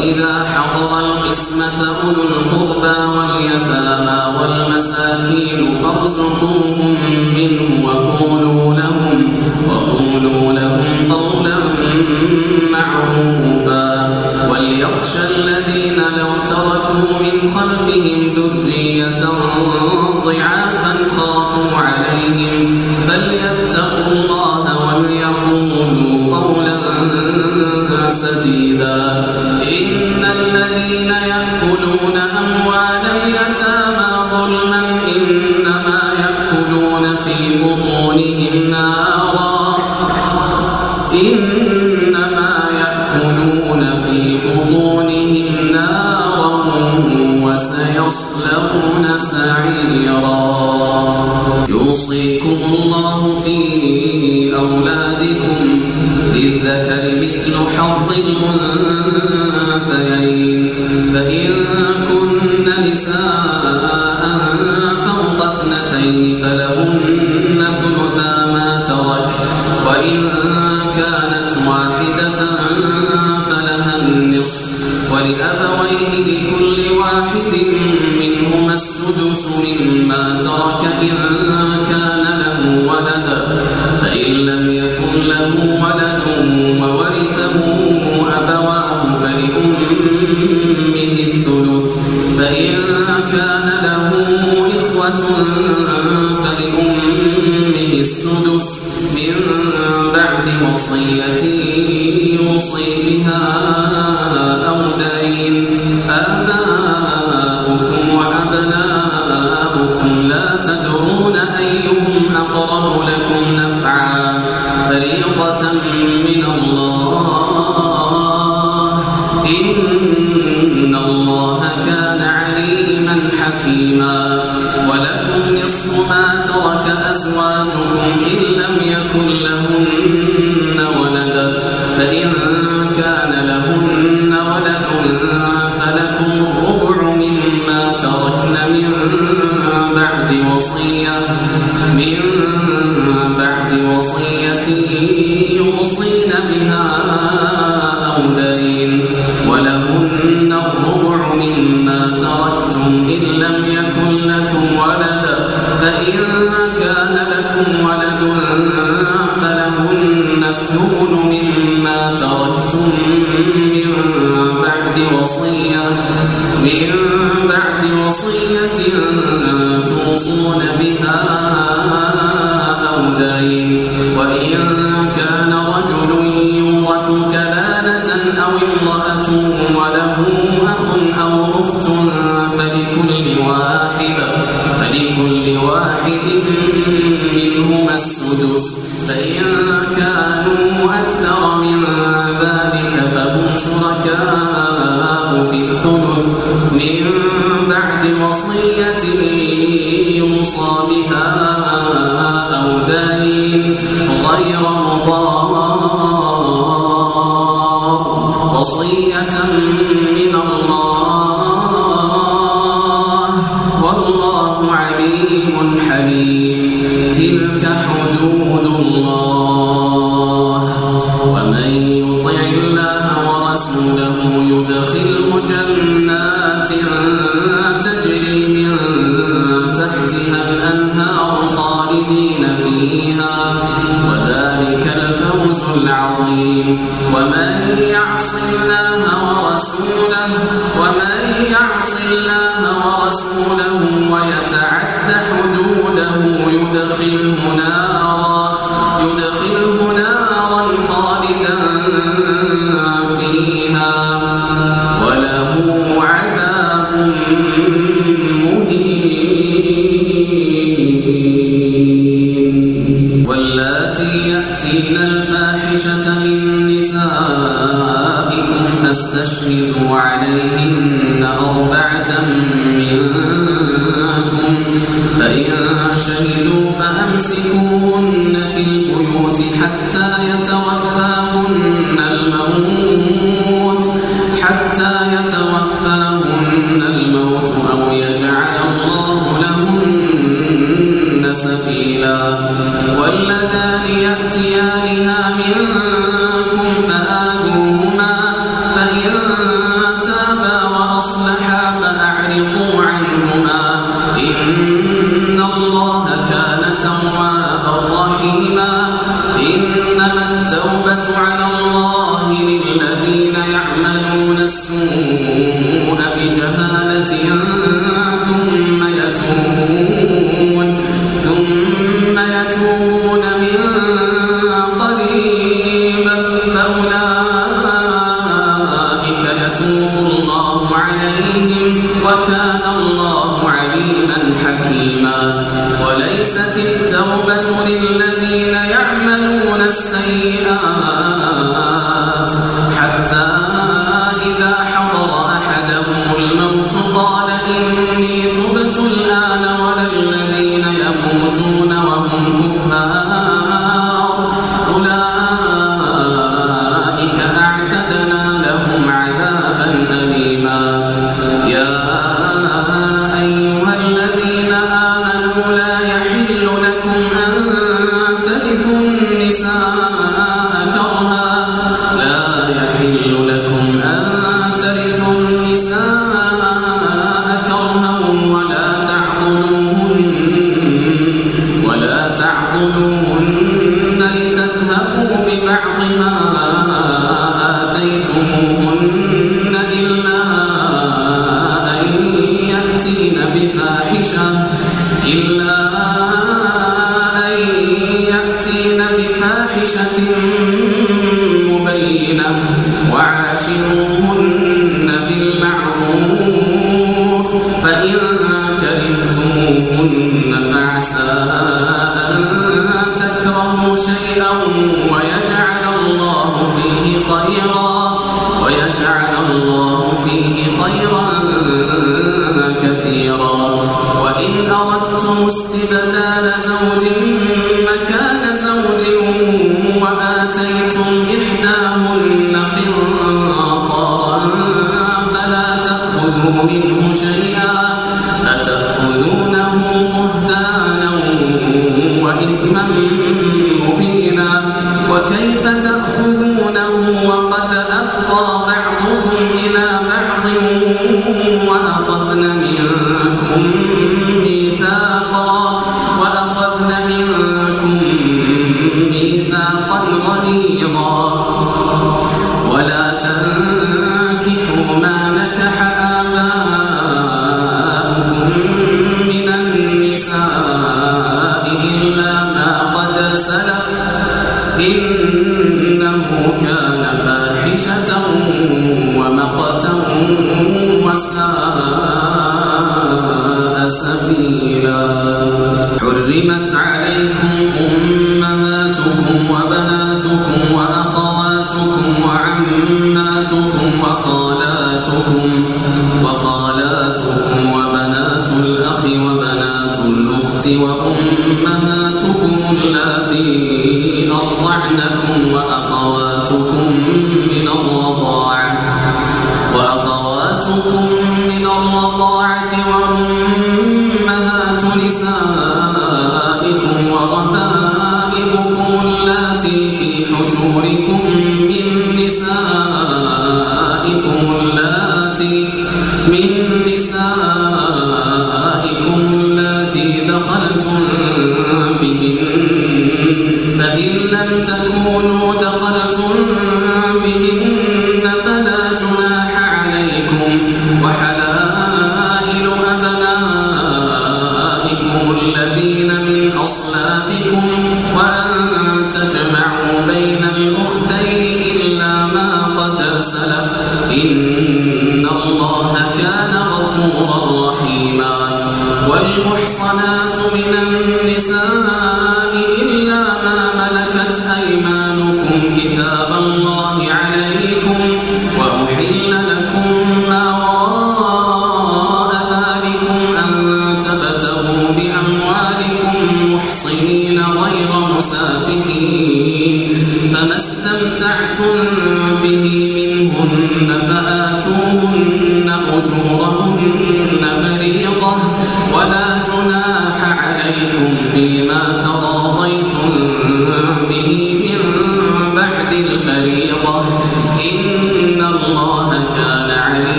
وإذا حضر القسمة أولو القربى واليتامى والمساكين فارزقوهم منه وقولوا لهم وقولوا لهم قولا معروفا. وليخشى الذين لو تركوا من خلفهم ذرية إحداهن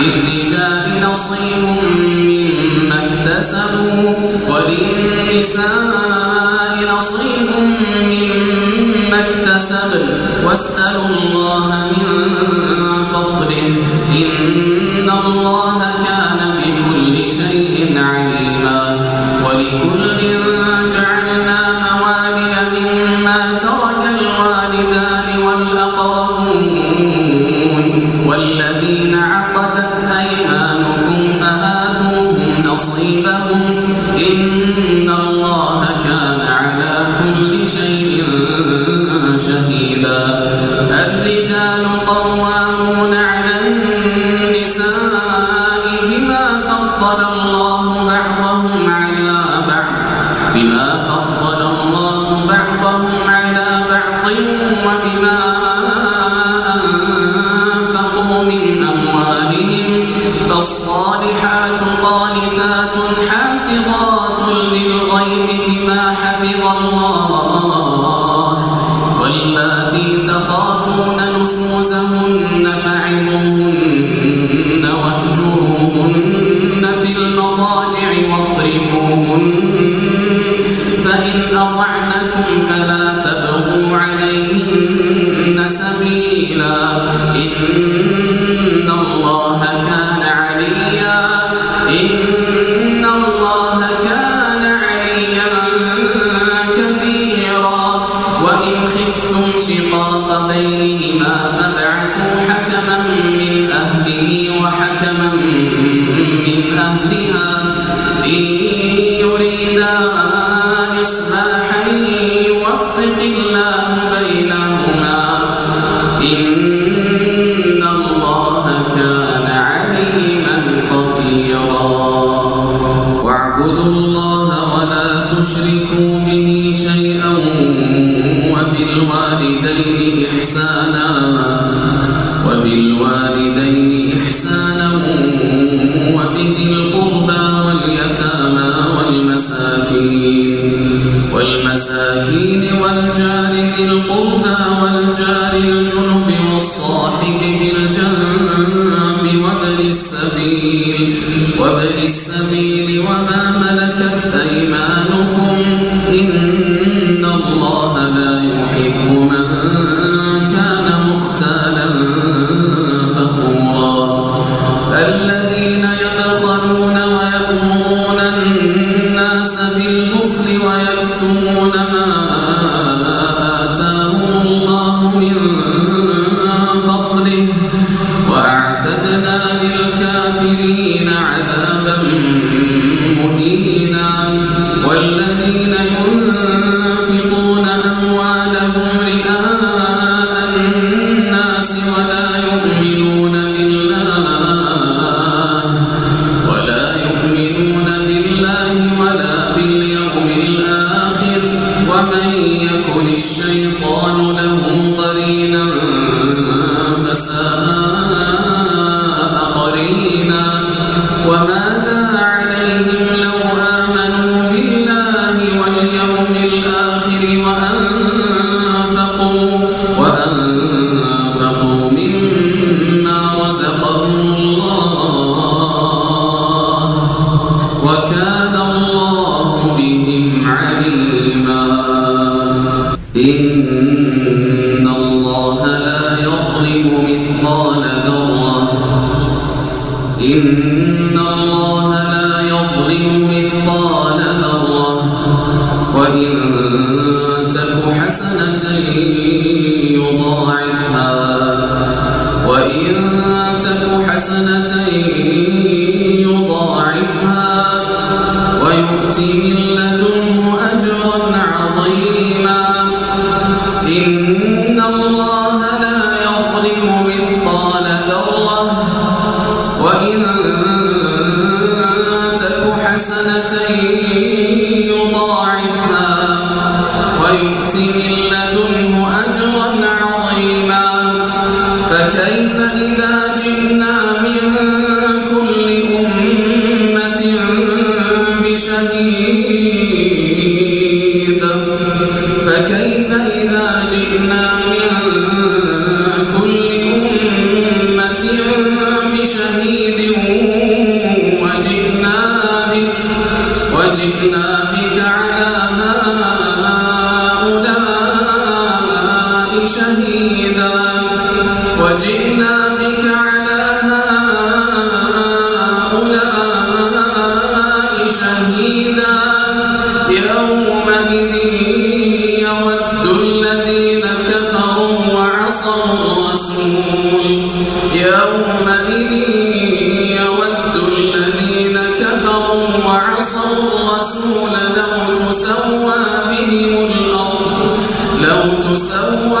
للرجال نصيب مما اكتسبوا وللنساء نصيب مما اكتسب واسألوا الله من فضله إن تسوى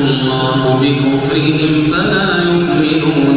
يقولون للذين كفروا هؤلاء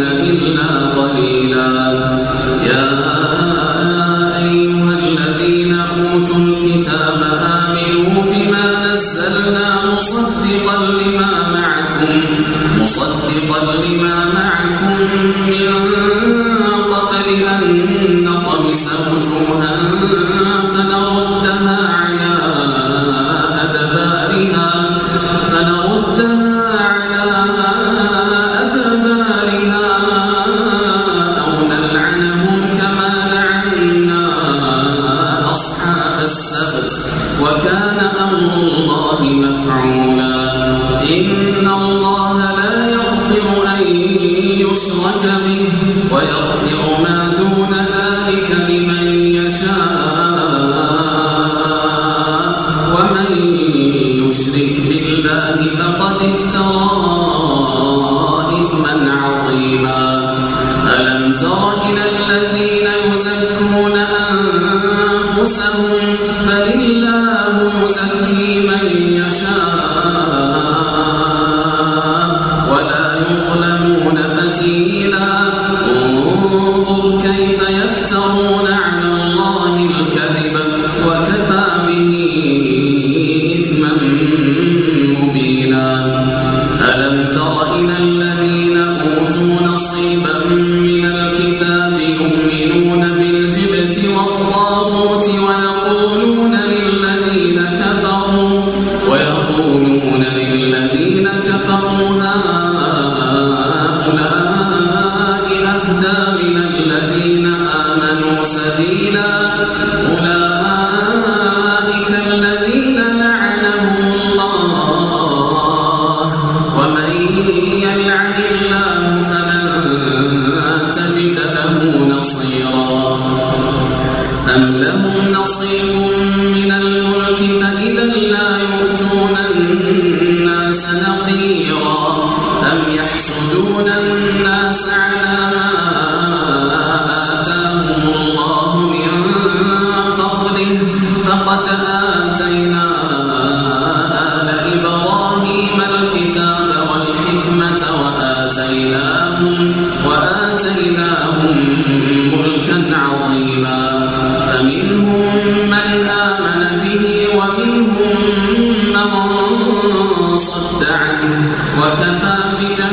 قولا بليغا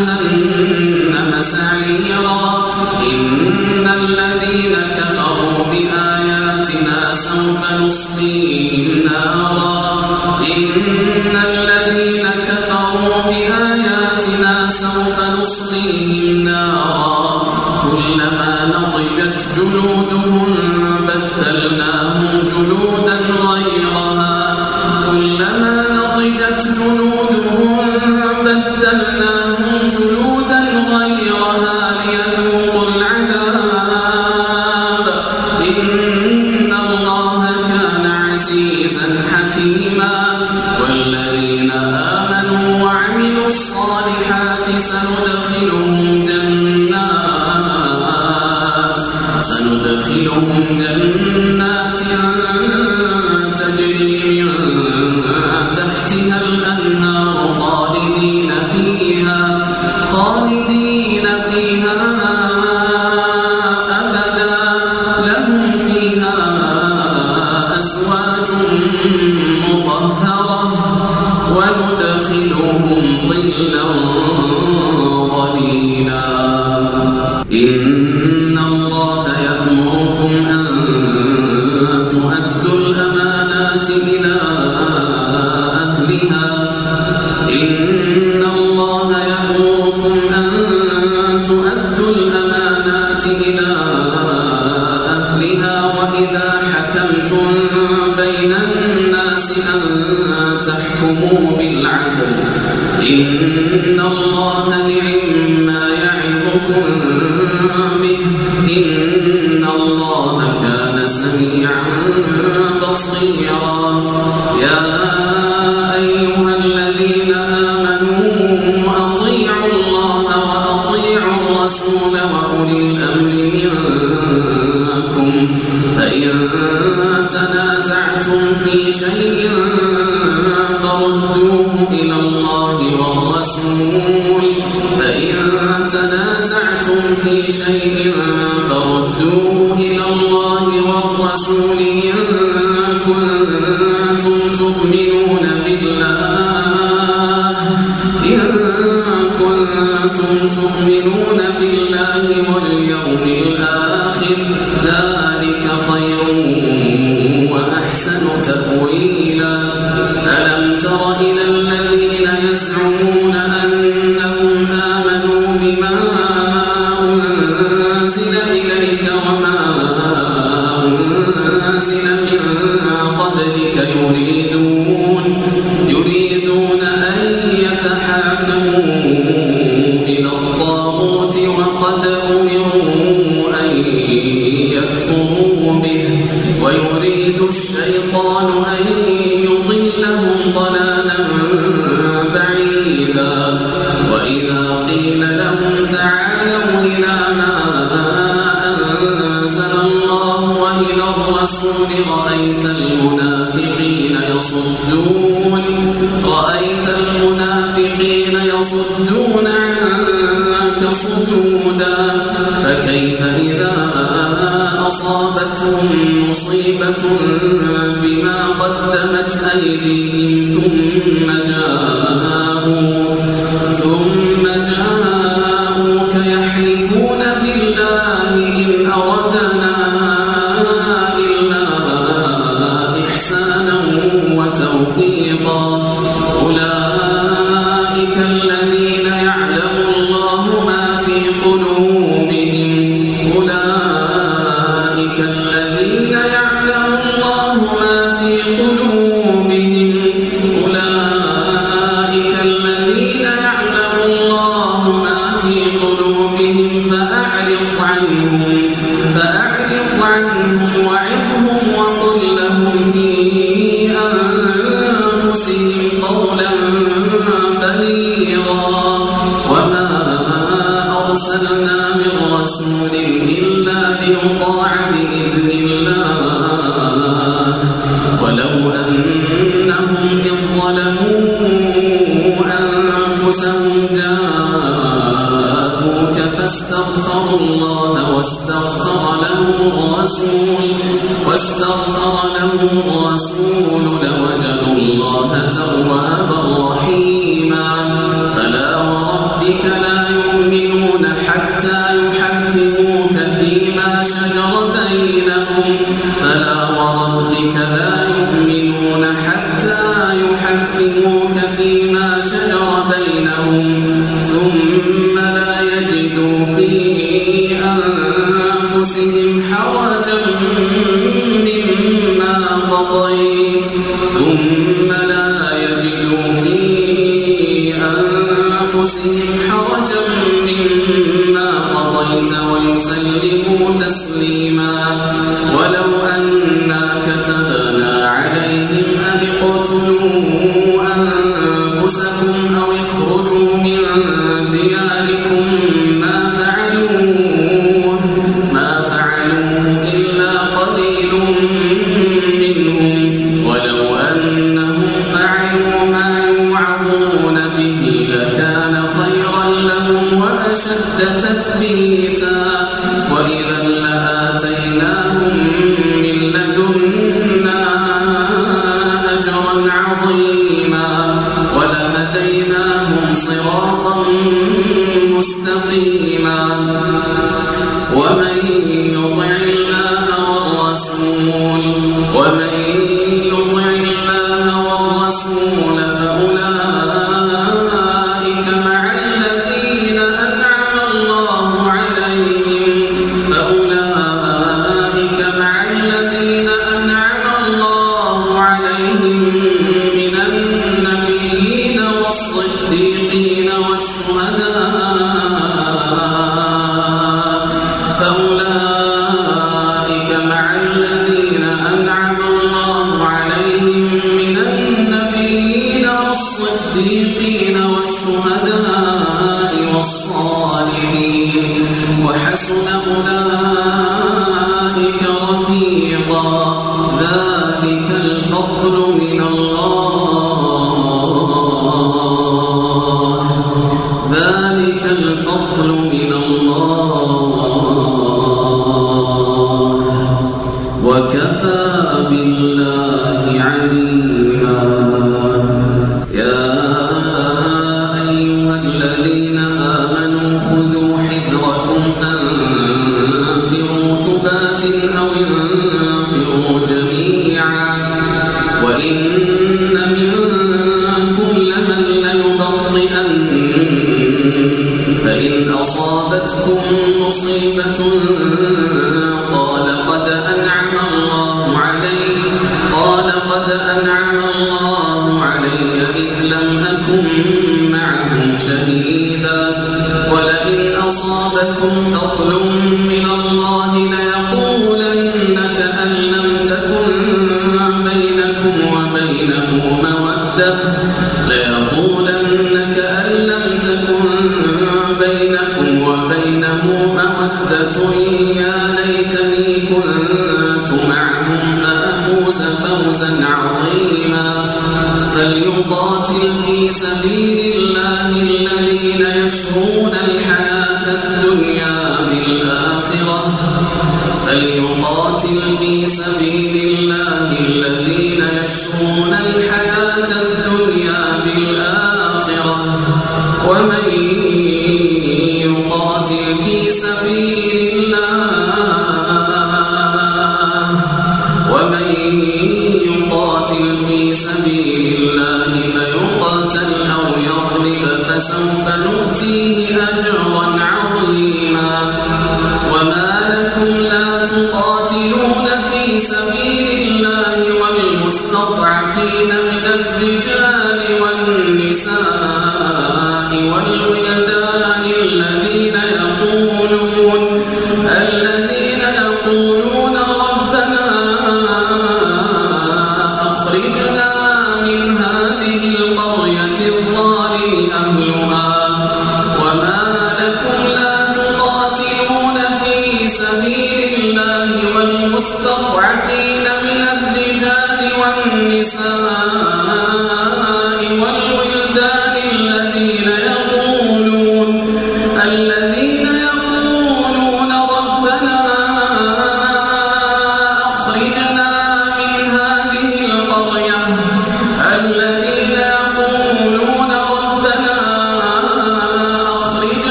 أنفسهم حرجا مما قضيت ويسلموا تسليما.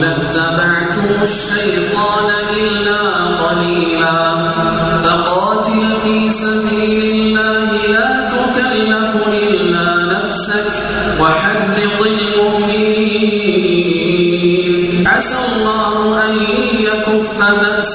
لاتبعتم الشيطان إلا قليلا. فقاتل في سبيل الله لا تكلف إلا نفسك وحرق المؤمنين. عسى الله أن يكف بأس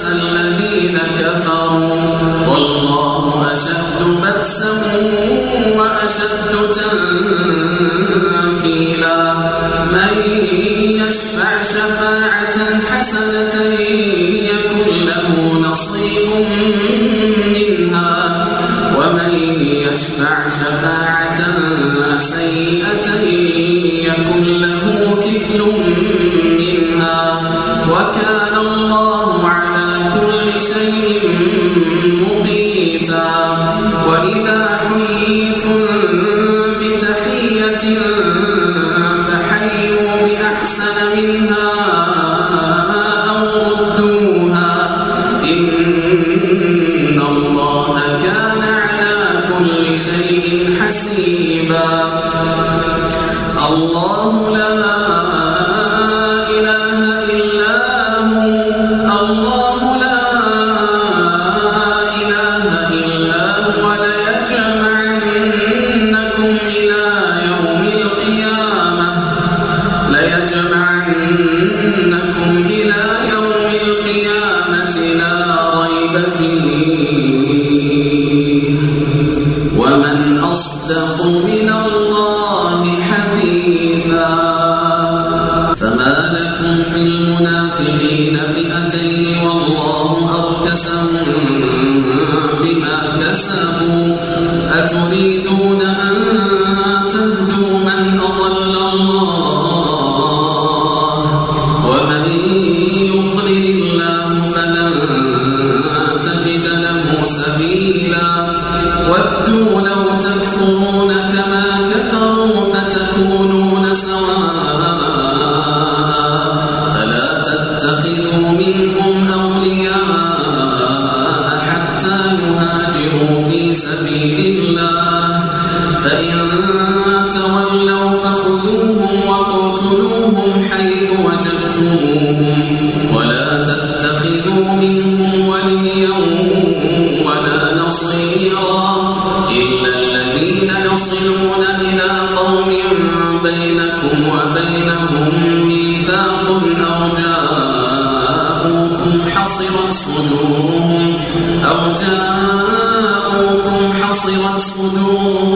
أو جاءوكم حصرت صدورهم. أو جاءوكم حصرت صدورهم.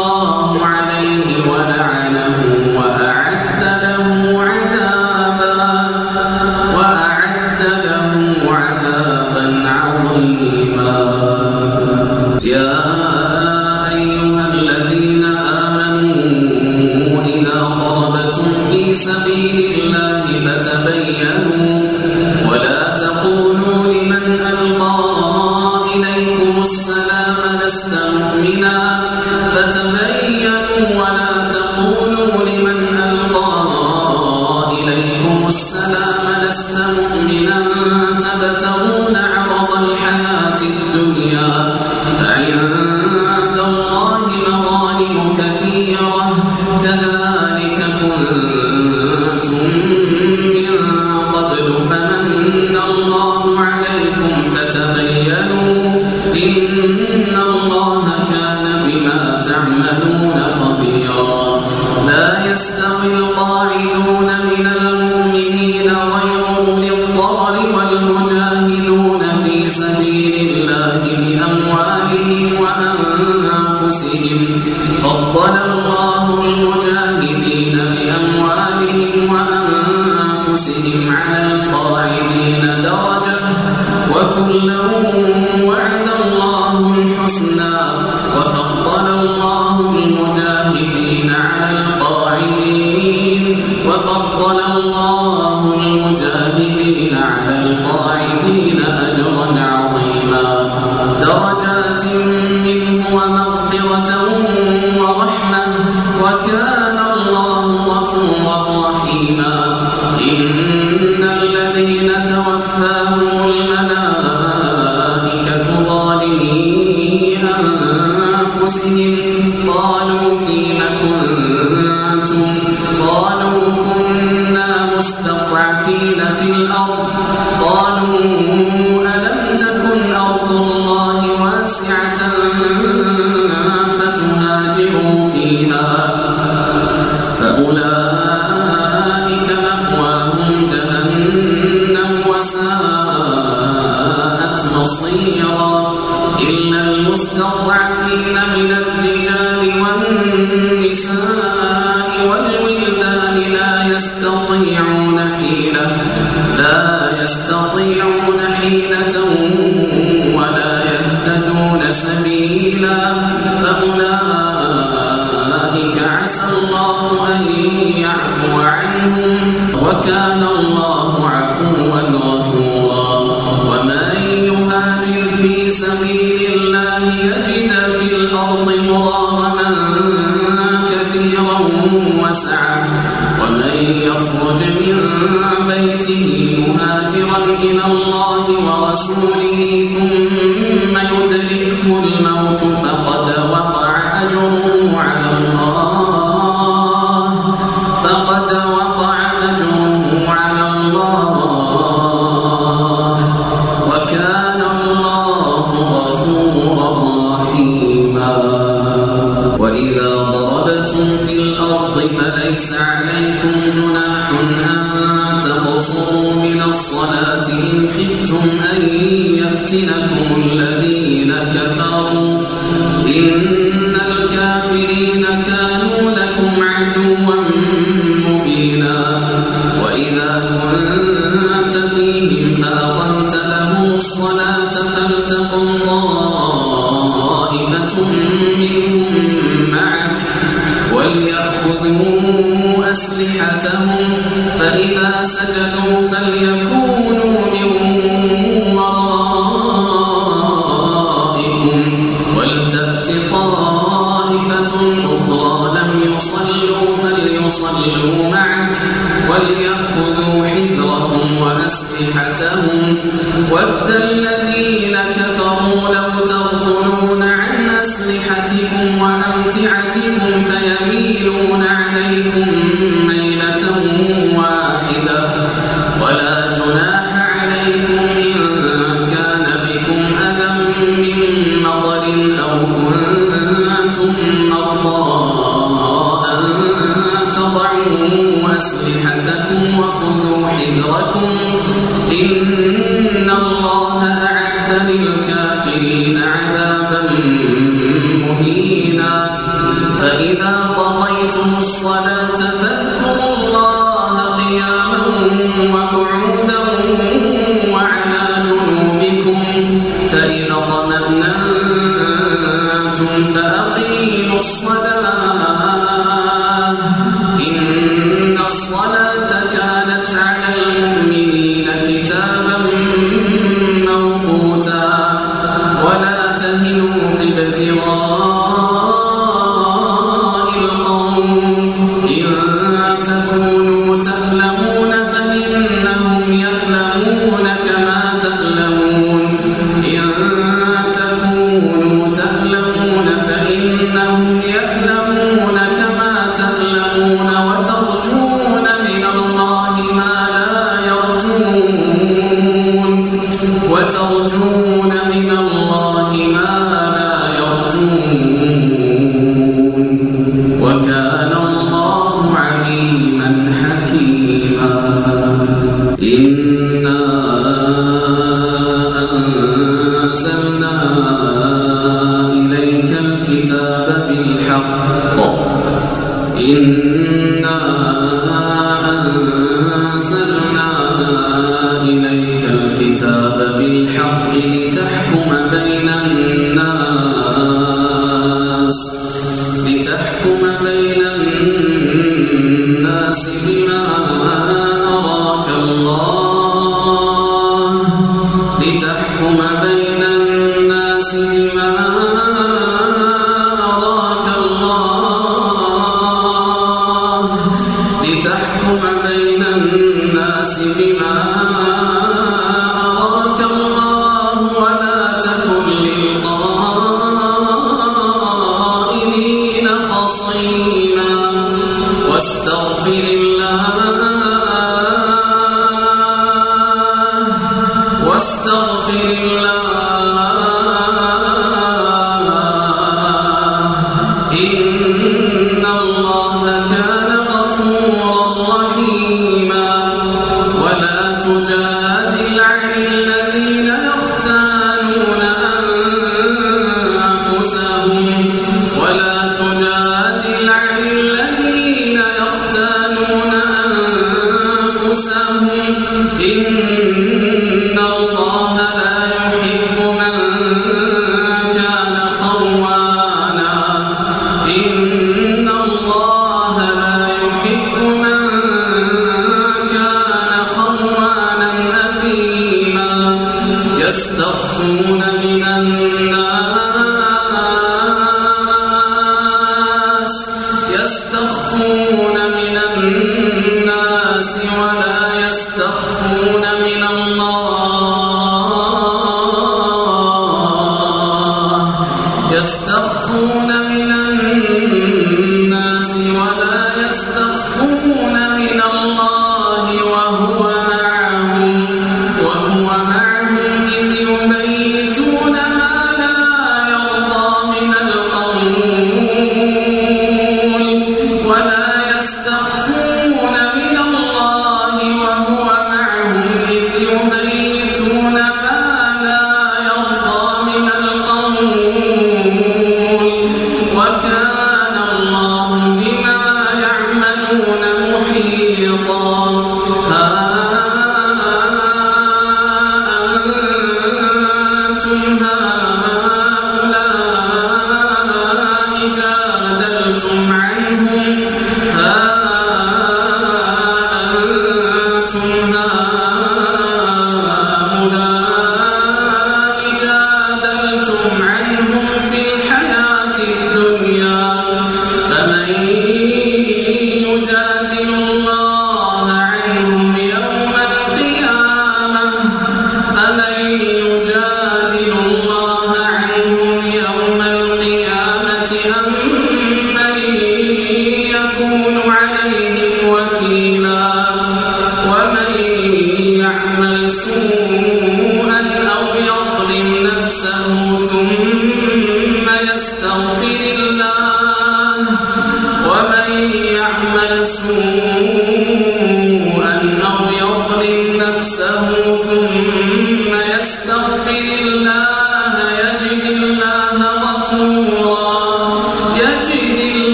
فقد وقع أجره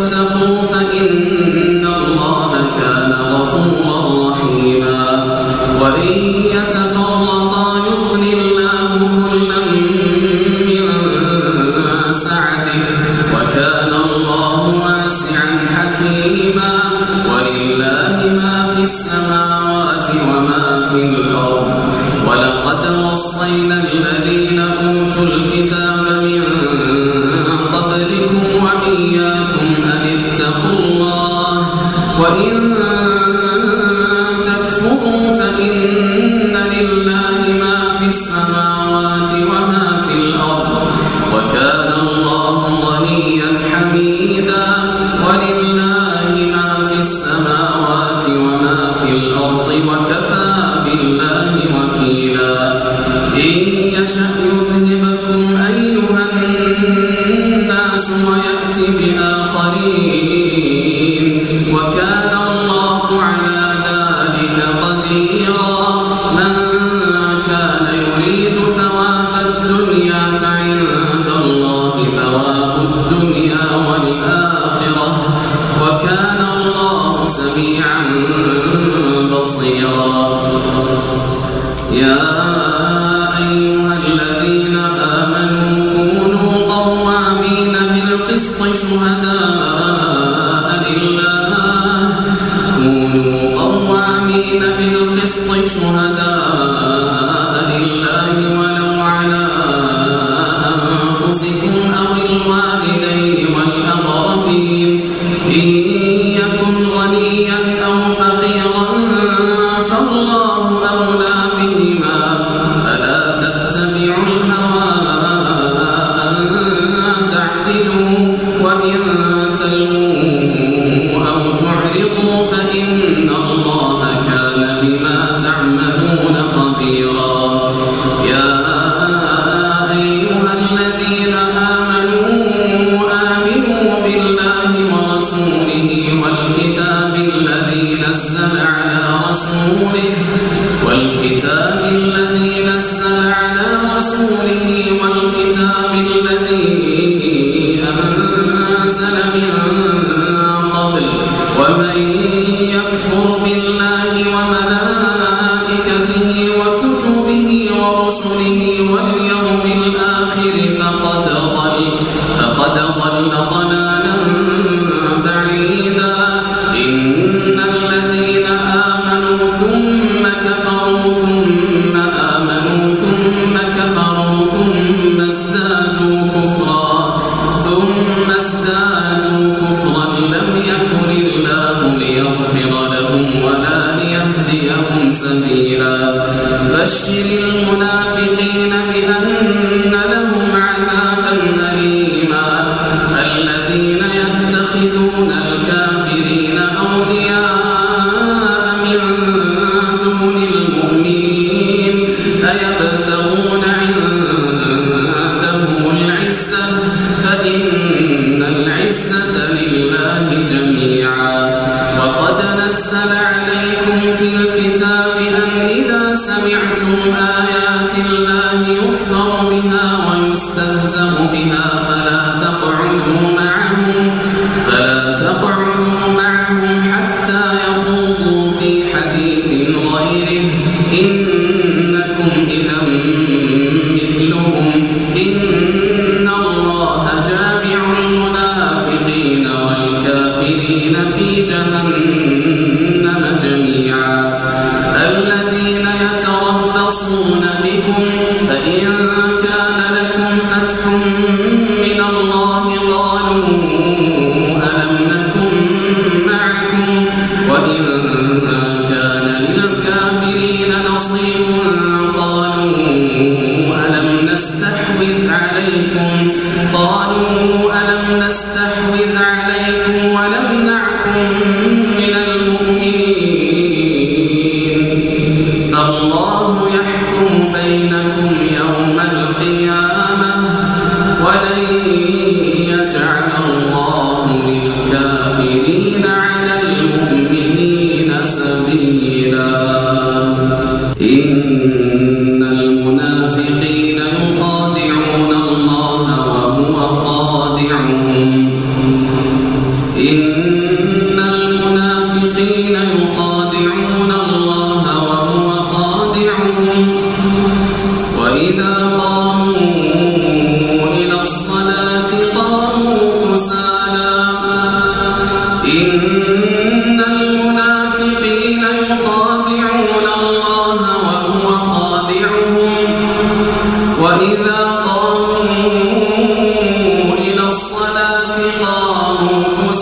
وتتقوا فإن قاموا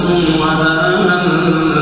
شكرتم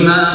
una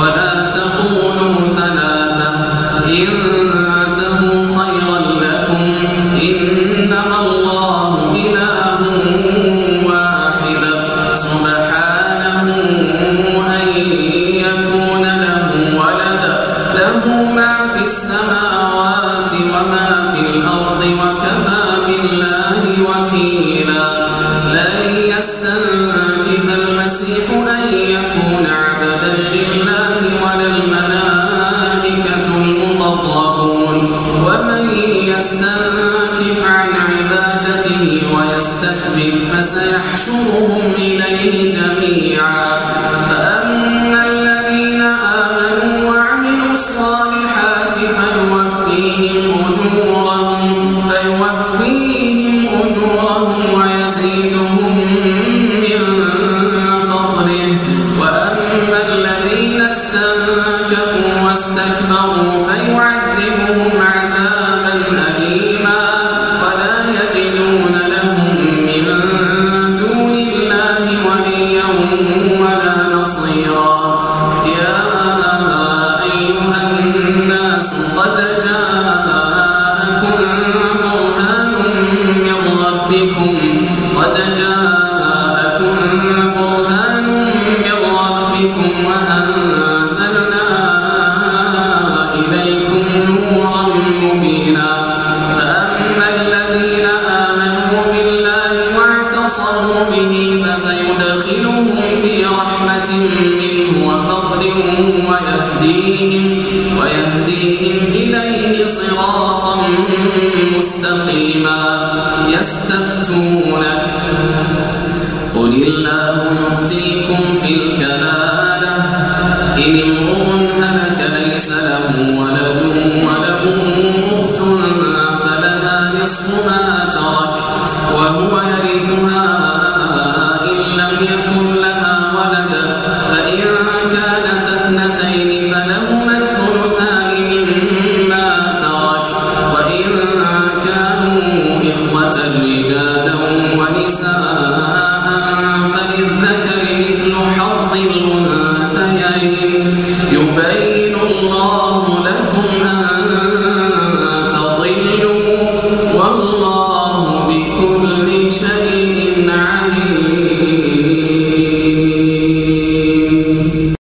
يستفتونك قل الله يفتيكم